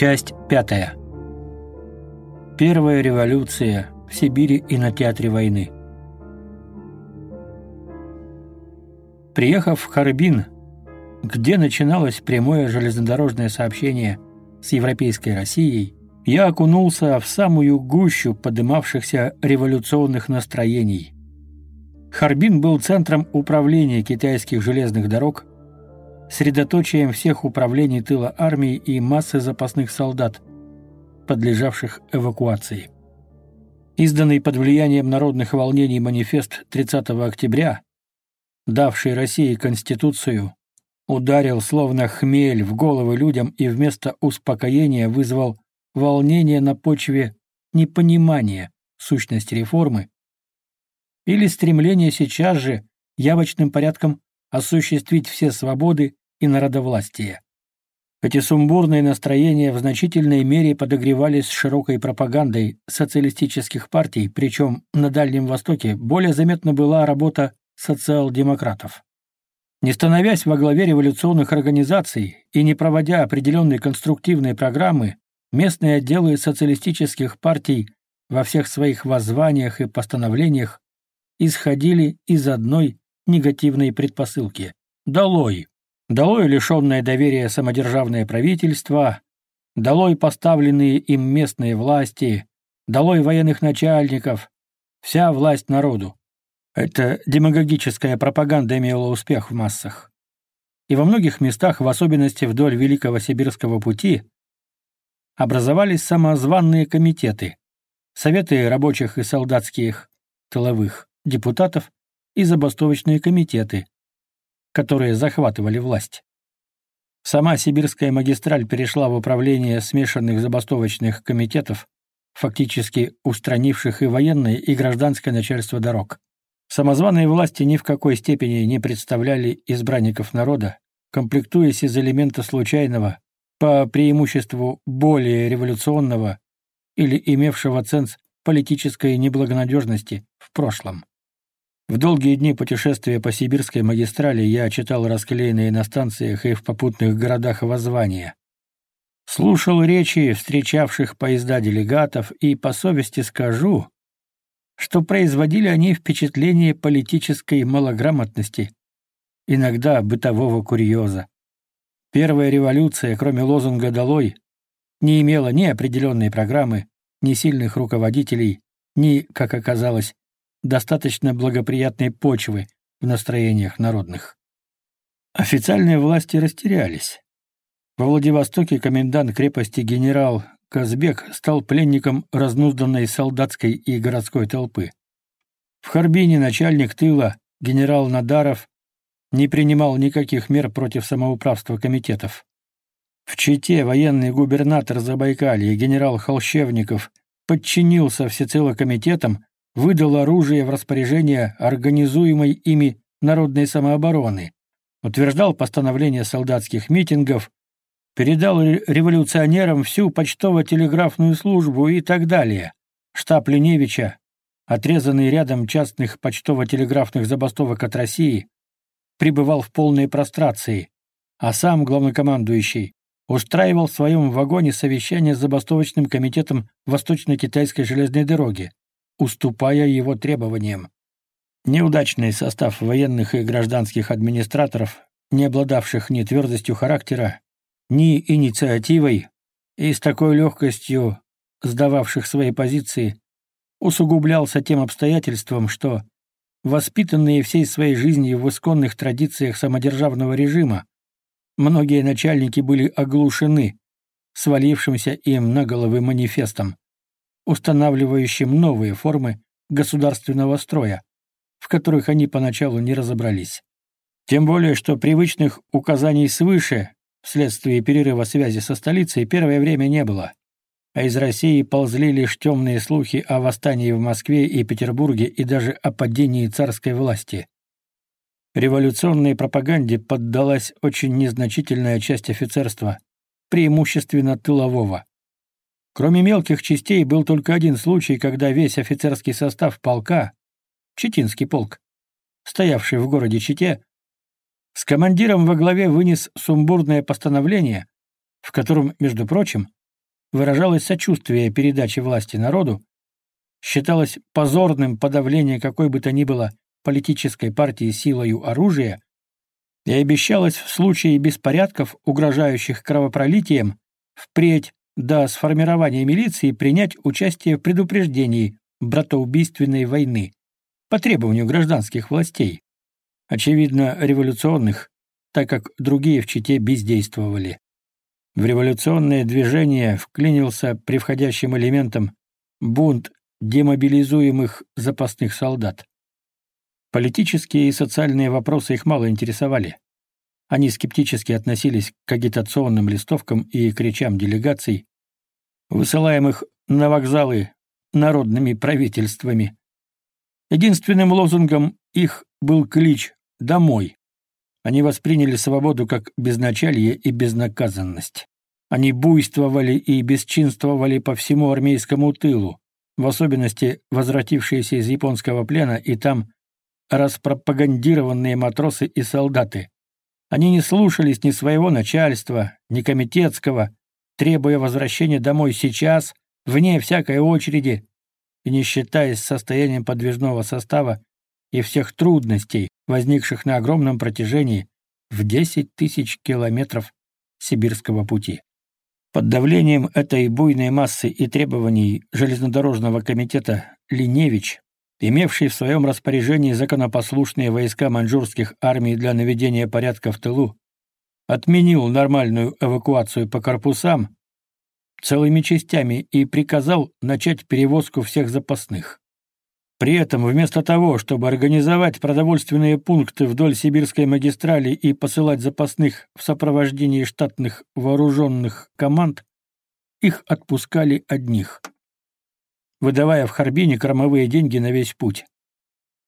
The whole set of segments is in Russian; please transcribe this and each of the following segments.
Часть пятая. Первая революция в Сибири и на театре войны. Приехав в Харбин, где начиналось прямое железнодорожное сообщение с европейской Россией, я окунулся в самую гущу подымавшихся революционных настроений. Харбин был центром управления китайских железных дорог средоточием всех управлений тыла армии и массы запасных солдат, подлежавших эвакуации. Изданный под влиянием народных волнений манифест 30 октября, давший России Конституцию, ударил словно хмель в головы людям и вместо успокоения вызвал волнение на почве непонимания сущности реформы или стремление сейчас же явочным порядком осуществить все свободы и народовластие. Эти сумбурные настроения в значительной мере подогревались широкой пропагандой социалистических партий, причем на Дальнем Востоке более заметна была работа социал-демократов. Не становясь во главе революционных организаций и не проводя определенные конструктивные программы, местные отделы социалистических партий во всех своих воззваниях и постановлениях исходили из одной негативные предпосылки. Долой! Долой лишенное доверия самодержавное правительство, долой поставленные им местные власти, долой военных начальников, вся власть народу. Это демагогическая пропаганда имела успех в массах. И во многих местах, в особенности вдоль Великого Сибирского пути, образовались самозванные комитеты, советы рабочих и солдатских, тыловых, депутатов, и забастовочные комитеты, которые захватывали власть. Сама сибирская магистраль перешла в управление смешанных забастовочных комитетов, фактически устранивших и военное, и гражданское начальство дорог. Самозваные власти ни в какой степени не представляли избранников народа, комплектуясь из элемента случайного, по преимуществу более революционного или имевшего ценз политической неблагонадежности в прошлом. В долгие дни путешествия по сибирской магистрали я читал расклеенные на станциях и в попутных городах воззвания. Слушал речи встречавших поезда делегатов и, по совести скажу, что производили они впечатление политической малограмотности, иногда бытового курьеза. Первая революция, кроме лозунга «Долой», не имела ни определенной программы, ни сильных руководителей, ни, как оказалось, достаточно благоприятной почвы в настроениях народных. Официальные власти растерялись. Во Владивостоке комендант крепости генерал Казбек стал пленником разнузданной солдатской и городской толпы. В Харбине начальник тыла, генерал Надаров, не принимал никаких мер против самоуправства комитетов. В Чите военный губернатор Забайкалья генерал Холщевников подчинился всецело комитетам, выдал оружие в распоряжение организуемой ими народной самообороны, утверждал постановление солдатских митингов, передал революционерам всю почтово-телеграфную службу и так далее. Штаб Леневича, отрезанный рядом частных почтово-телеграфных забастовок от России, пребывал в полной прострации, а сам главнокомандующий устраивал в своем вагоне совещание с забастовочным комитетом Восточно-Китайской железной дороги уступая его требованиям. Неудачный состав военных и гражданских администраторов, не обладавших ни твердостью характера, ни инициативой, и с такой легкостью сдававших свои позиции, усугублялся тем обстоятельством, что воспитанные всей своей жизнью в исконных традициях самодержавного режима, многие начальники были оглушены свалившимся им на головы манифестом устанавливающим новые формы государственного строя, в которых они поначалу не разобрались. Тем более, что привычных указаний свыше вследствие перерыва связи со столицей первое время не было, а из России ползли лишь темные слухи о восстании в Москве и Петербурге и даже о падении царской власти. Революционной пропаганде поддалась очень незначительная часть офицерства, преимущественно тылового. Кроме мелких частей был только один случай, когда весь офицерский состав полка, Читинский полк, стоявший в городе Чите, с командиром во главе вынес сумбурное постановление, в котором, между прочим, выражалось сочувствие передаче власти народу, считалось позорным подавление какой бы то ни было политической партии силою оружия и обещалось в случае беспорядков, угрожающих кровопролитием, впредь до сформирования милиции принять участие в предупреждении братоубийственной войны по требованию гражданских властей, очевидно, революционных, так как другие в Чите бездействовали. В революционное движение вклинился превходящим элементом бунт демобилизуемых запасных солдат. Политические и социальные вопросы их мало интересовали. Они скептически относились к агитационным листовкам и к речам делегаций, высылаемых на вокзалы народными правительствами. Единственным лозунгом их был клич «Домой». Они восприняли свободу как безначалье и безнаказанность. Они буйствовали и бесчинствовали по всему армейскому тылу, в особенности возвратившиеся из японского плена и там распропагандированные матросы и солдаты, они не слушались ни своего начальства, ни комитетского, требуя возвращения домой сейчас, вне всякой очереди, и не считаясь состоянием подвижного состава и всех трудностей, возникших на огромном протяжении в 10 тысяч километров сибирского пути. Под давлением этой буйной массы и требований железнодорожного комитета Линевич имевший в своем распоряжении законопослушные войска маньчжурских армий для наведения порядка в тылу, отменил нормальную эвакуацию по корпусам целыми частями и приказал начать перевозку всех запасных. При этом, вместо того, чтобы организовать продовольственные пункты вдоль сибирской магистрали и посылать запасных в сопровождении штатных вооруженных команд, их отпускали одних – выдавая в Харбине кормовые деньги на весь путь.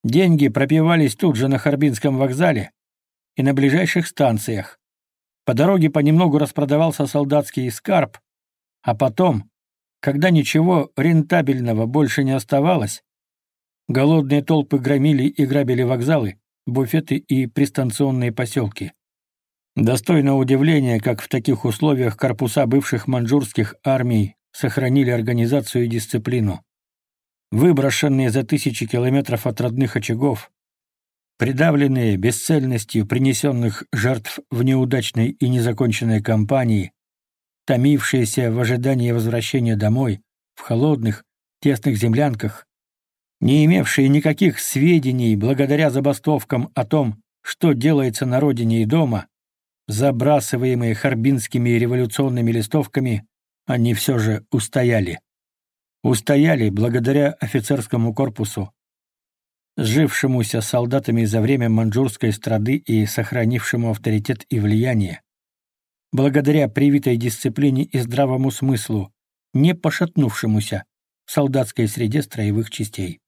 Деньги пропивались тут же на Харбинском вокзале и на ближайших станциях. По дороге понемногу распродавался солдатский скарб, а потом, когда ничего рентабельного больше не оставалось, голодные толпы громили и грабили вокзалы, буфеты и пристанционные поселки. Достойно удивления, как в таких условиях корпуса бывших маньчжурских армий сохранили организацию и дисциплину. Выброшенные за тысячи километров от родных очагов, придавленные бесцельностью принесенных жертв в неудачной и незаконченной кампании, томившиеся в ожидании возвращения домой, в холодных, тесных землянках, не имевшие никаких сведений благодаря забастовкам о том, что делается на родине и дома, забрасываемые харбинскими революционными листовками, они все же устояли. Устояли благодаря офицерскому корпусу, сжившемуся солдатами за время маньчжурской страды и сохранившему авторитет и влияние. Благодаря привитой дисциплине и здравому смыслу, не пошатнувшемуся в солдатской среде строевых частей.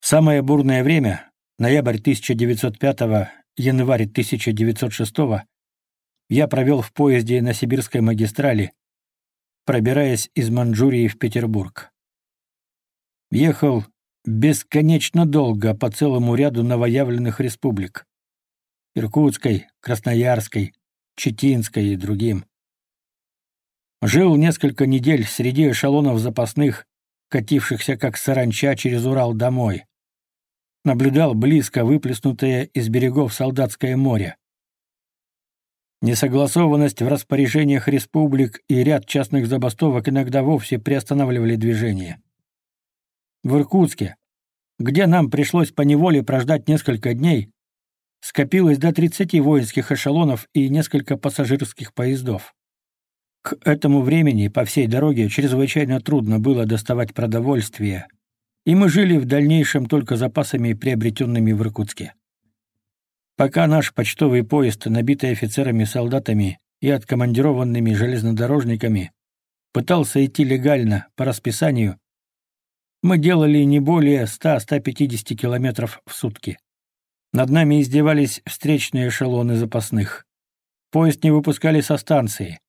Самое бурное время, ноябрь 1905 январь 1906 я провел в поезде на Сибирской магистрали, пробираясь из Манчжурии в Петербург. Ехал бесконечно долго по целому ряду новоявленных республик. Иркутской, Красноярской, Читинской и другим. Жил несколько недель среди эшелонов запасных, катившихся как саранча через Урал домой. Наблюдал близко выплеснутое из берегов солдатское море. Несогласованность в распоряжениях республик и ряд частных забастовок иногда вовсе приостанавливали движение. В Иркутске, где нам пришлось по неволе прождать несколько дней, скопилось до 30 воинских эшелонов и несколько пассажирских поездов. К этому времени по всей дороге чрезвычайно трудно было доставать продовольствие, и мы жили в дальнейшем только запасами, приобретенными в Иркутске. Пока наш почтовый поезд, набитый офицерами солдатами и откомандированными железнодорожниками, пытался идти легально, по расписанию, мы делали не более 100-150 километров в сутки. Над нами издевались встречные эшелоны запасных. Поезд не выпускали со станции.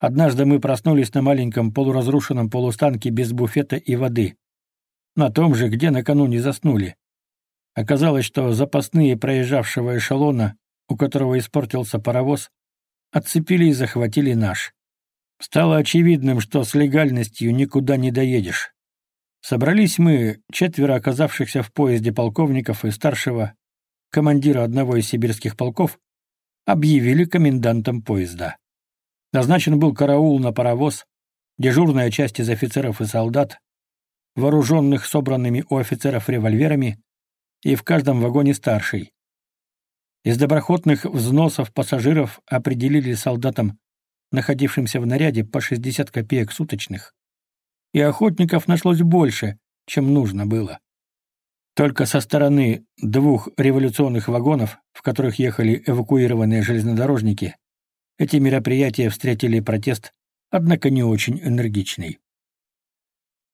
Однажды мы проснулись на маленьком полуразрушенном полустанке без буфета и воды. На том же, где накануне заснули. Оказалось, что запасные проезжавшего эшелона, у которого испортился паровоз, отцепили и захватили наш. Стало очевидным, что с легальностью никуда не доедешь. Собрались мы, четверо оказавшихся в поезде полковников и старшего, командира одного из сибирских полков, объявили комендантом поезда. Назначен был караул на паровоз, дежурная часть из офицеров и солдат, вооруженных собранными у офицеров револьверами, и в каждом вагоне старший. Из доброхотных взносов пассажиров определили солдатам, находившимся в наряде, по 60 копеек суточных, и охотников нашлось больше, чем нужно было. Только со стороны двух революционных вагонов, в которых ехали эвакуированные железнодорожники, эти мероприятия встретили протест, однако не очень энергичный.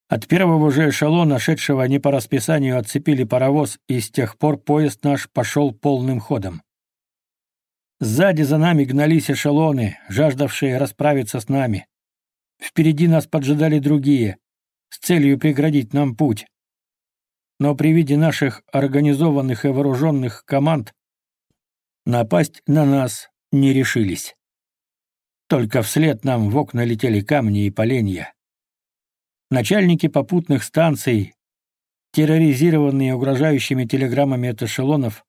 От первого же эшелона, шедшего не по расписанию, отцепили паровоз, и с тех пор поезд наш пошел полным ходом. Сзади за нами гнались эшелоны, жаждавшие расправиться с нами. Впереди нас поджидали другие, с целью преградить нам путь. Но при виде наших организованных и вооруженных команд напасть на нас не решились. Только вслед нам в окна летели камни и поленья. Начальники попутных станций, терроризированные угрожающими телеграммами от эшелонов,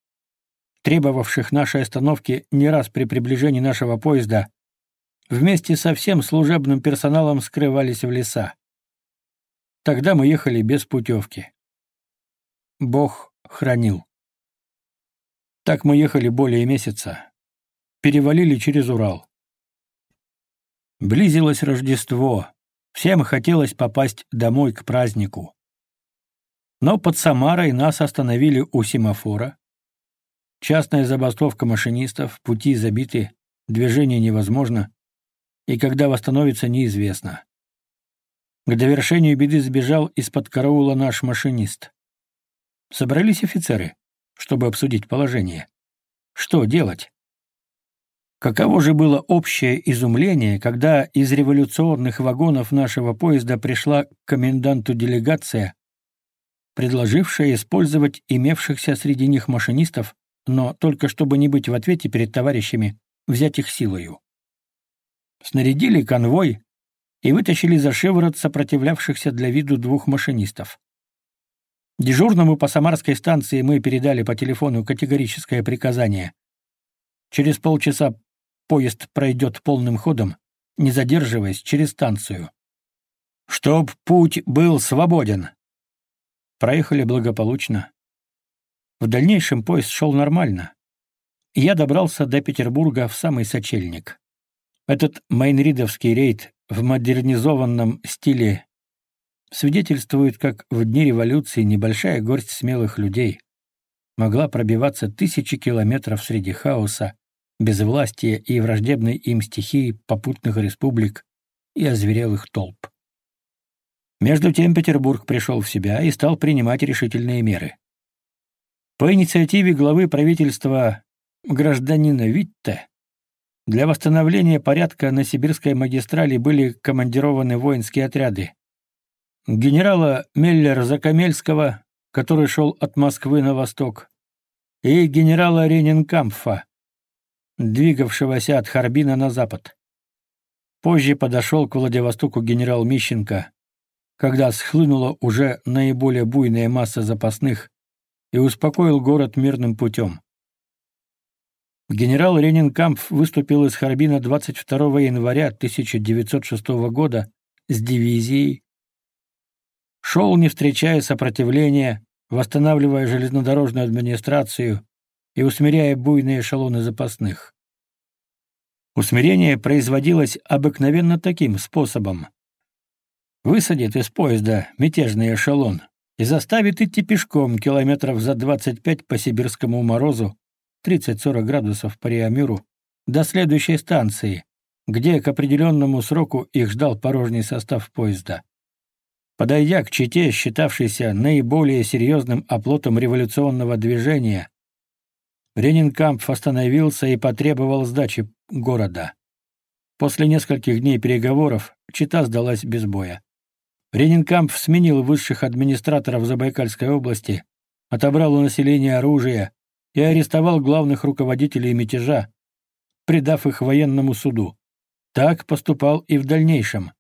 требовавших нашей остановки не раз при приближении нашего поезда, вместе со всем служебным персоналом скрывались в леса. Тогда мы ехали без путевки. Бог хранил. Так мы ехали более месяца. Перевалили через Урал. Близилось Рождество. Всем хотелось попасть домой к празднику. Но под Самарой нас остановили у семафора. Частная забастовка машинистов, пути забиты, движение невозможно, и когда восстановится, неизвестно. К довершению беды сбежал из-под караула наш машинист. Собрались офицеры, чтобы обсудить положение. Что делать? Каково же было общее изумление, когда из революционных вагонов нашего поезда пришла к коменданту делегация, предложившая использовать имевшихся среди них машинистов, но только чтобы не быть в ответе перед товарищами, взять их силою. Снарядили конвой и вытащили за шиворот сопротивлявшихся для виду двух машинистов. Дежурному по Самарской станции мы передали по телефону категорическое приказание – через полчаса Поезд пройдет полным ходом, не задерживаясь через станцию. Чтоб путь был свободен. Проехали благополучно. В дальнейшем поезд шел нормально. Я добрался до Петербурга в самый сочельник. Этот майнридовский рейд в модернизованном стиле свидетельствует, как в дни революции небольшая горсть смелых людей могла пробиваться тысячи километров среди хаоса безвластия и враждебной им стихии попутных республик и озверелых толп. Между тем Петербург пришел в себя и стал принимать решительные меры. По инициативе главы правительства гражданина Витте для восстановления порядка на Сибирской магистрали были командированы воинские отряды. Генерала Меллер-Закамельского, который шел от Москвы на восток, и генерала Рененкамфа, двигавшегося от Харбина на запад. Позже подошел к Владивостоку генерал Мищенко, когда схлынула уже наиболее буйная масса запасных и успокоил город мирным путем. Генерал Ренинкампф выступил из Харбина 22 января 1906 года с дивизией, шел, не встречая сопротивления, восстанавливая железнодорожную администрацию, и усмиряя буйные эшелоны запасных. Усмирение производилось обыкновенно таким способом. Высадит из поезда мятежный эшелон и заставит идти пешком километров за 25 по сибирскому морозу, 30-40 градусов по Реамюру, до следующей станции, где к определенному сроку их ждал порожний состав поезда. Подойдя к Чите, считавшейся наиболее серьезным оплотом революционного движения, Ренинкамп остановился и потребовал сдачи города. После нескольких дней переговоров Чита сдалась без боя. Ренинкамп сменил высших администраторов Забайкальской области, отобрал у населения оружие и арестовал главных руководителей мятежа, предав их военному суду. Так поступал и в дальнейшем.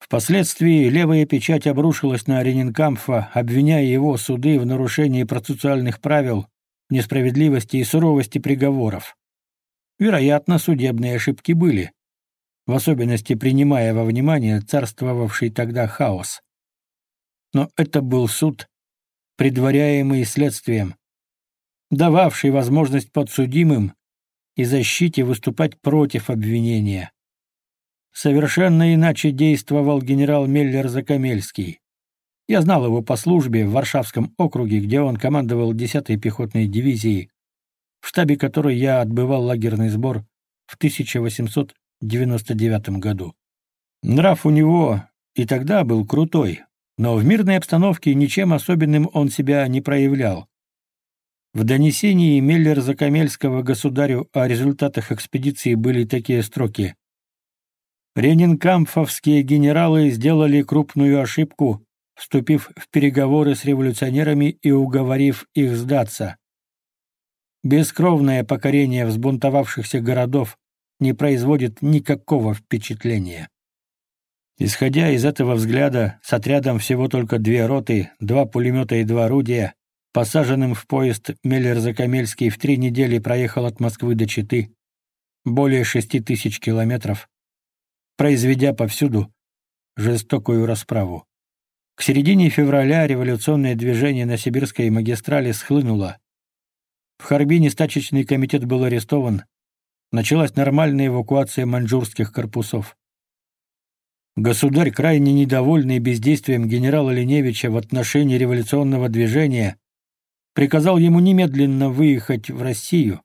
Впоследствии левая печать обрушилась на Ренинкамфа, обвиняя его суды в нарушении процессуальных правил несправедливости и суровости приговоров. Вероятно, судебные ошибки были, в особенности принимая во внимание царствовавший тогда хаос. Но это был суд, предваряемый следствием, дававший возможность подсудимым и защите выступать против обвинения. Совершенно иначе действовал генерал Меллер-Закамельский. Я знал его по службе в Варшавском округе, где он командовал 10-й пехотной дивизией, в штабе которой я отбывал лагерный сбор в 1899 году. Нрав у него и тогда был крутой, но в мирной обстановке ничем особенным он себя не проявлял. В донесении Меллер Закамельского государю о результатах экспедиции были такие строки. «Ренинкамфовские генералы сделали крупную ошибку, вступив в переговоры с революционерами и уговорив их сдаться. Бескровное покорение взбунтовавшихся городов не производит никакого впечатления. Исходя из этого взгляда, с отрядом всего только две роты, два пулемета и два орудия, посаженным в поезд Меллер-Закамельский в три недели проехал от Москвы до Читы, более шести тысяч километров, произведя повсюду жестокую расправу. К середине февраля революционное движение на Сибирской магистрали схлынуло. В Харбине стачечный комитет был арестован. Началась нормальная эвакуация маньчжурских корпусов. Государь, крайне недовольный бездействием генерала Леневича в отношении революционного движения, приказал ему немедленно выехать в Россию,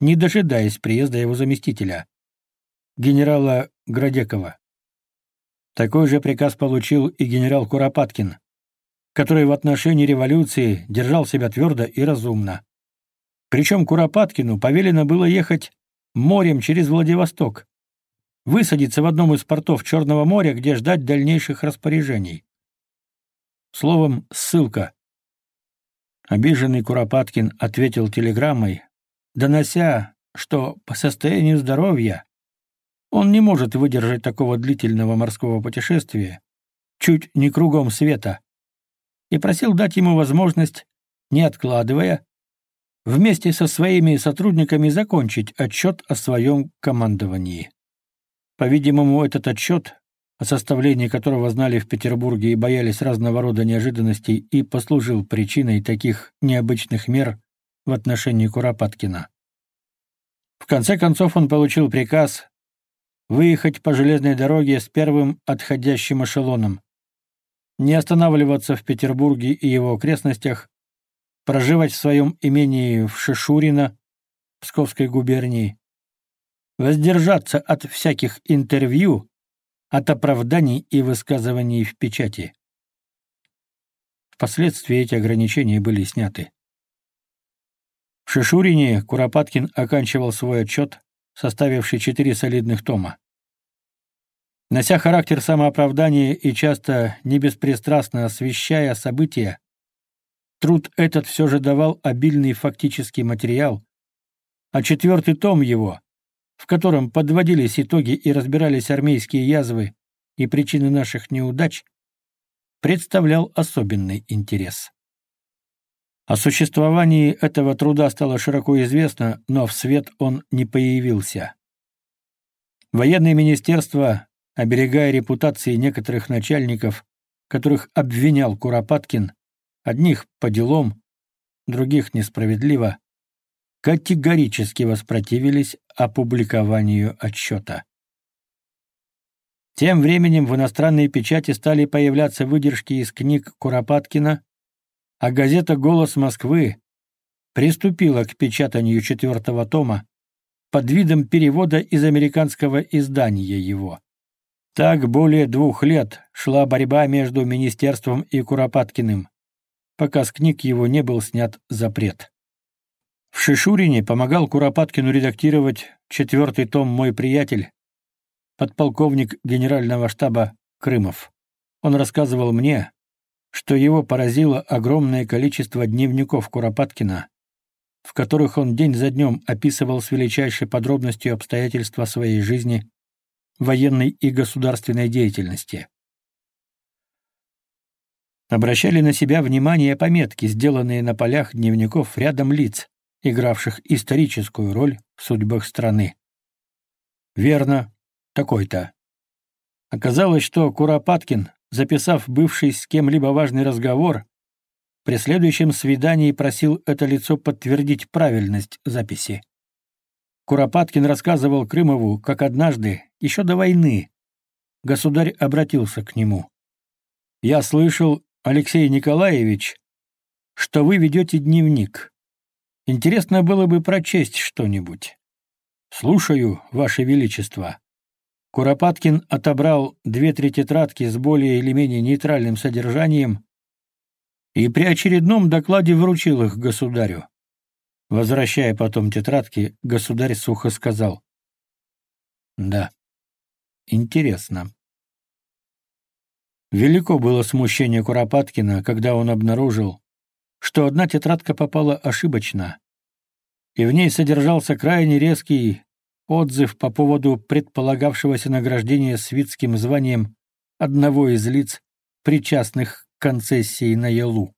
не дожидаясь приезда его заместителя, генерала Градекова. Такой же приказ получил и генерал Куропаткин, который в отношении революции держал себя твердо и разумно. Причем Куропаткину повелено было ехать морем через Владивосток, высадиться в одном из портов Черного моря, где ждать дальнейших распоряжений. Словом, ссылка. Обиженный Куропаткин ответил телеграммой, донося, что по состоянию здоровья он не может выдержать такого длительного морского путешествия, чуть не кругом света, и просил дать ему возможность, не откладывая, вместе со своими сотрудниками закончить отчет о своем командовании. По-видимому, этот отчет, о составлении которого знали в Петербурге и боялись разного рода неожиданностей, и послужил причиной таких необычных мер в отношении Куропаткина. В конце концов он получил приказ выехать по железной дороге с первым отходящим эшелоном, не останавливаться в Петербурге и его окрестностях, проживать в своем имении в Шишурино, Псковской губернии, воздержаться от всяких интервью, от оправданий и высказываний в печати. Впоследствии эти ограничения были сняты. В Шишурине Куропаткин оканчивал свой отчет, составивший четыре солидных тома. Нося характер самооправдания и часто небеспристрастно освещая события, труд этот все же давал обильный фактический материал, а четвертый том его, в котором подводились итоги и разбирались армейские язвы и причины наших неудач, представлял особенный интерес. О существовании этого труда стало широко известно, но в свет он не появился. Военное министерство оберегая репутации некоторых начальников, которых обвинял Куропаткин, одних по делам, других несправедливо, категорически воспротивились опубликованию отчета. Тем временем в иностранной печати стали появляться выдержки из книг Куропаткина, а газета «Голос Москвы» приступила к печатанию четвертого тома под видом перевода из американского издания его. Так более двух лет шла борьба между министерством и Куропаткиным, пока с книг его не был снят запрет. В Шишурине помогал Куропаткину редактировать четвертый том «Мой приятель», подполковник генерального штаба Крымов. Он рассказывал мне, что его поразило огромное количество дневников Куропаткина, в которых он день за днем описывал с величайшей подробностью обстоятельства своей жизни военной и государственной деятельности. Обращали на себя внимание пометки, сделанные на полях дневников рядом лиц, игравших историческую роль в судьбах страны. Верно, такой-то. Оказалось, что Куропаткин, записав бывший с кем-либо важный разговор, при следующем свидании просил это лицо подтвердить правильность записи. Куропаткин рассказывал Крымову, как однажды, еще до войны, государь обратился к нему. «Я слышал, Алексей Николаевич, что вы ведете дневник. Интересно было бы прочесть что-нибудь. Слушаю, Ваше Величество». Куропаткин отобрал две-три тетрадки с более или менее нейтральным содержанием и при очередном докладе вручил их государю. Возвращая потом тетрадки, государь сухо сказал. «Да, интересно». Велико было смущение Куропаткина, когда он обнаружил, что одна тетрадка попала ошибочно, и в ней содержался крайне резкий отзыв по поводу предполагавшегося награждения свитским званием одного из лиц, причастных к концессии на Ялу.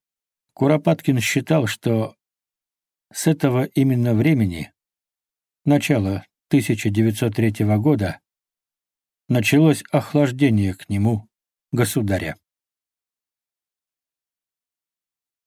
Куропаткин считал, что с этого именно времени, начало 1903 года, началось охлаждение к нему государя.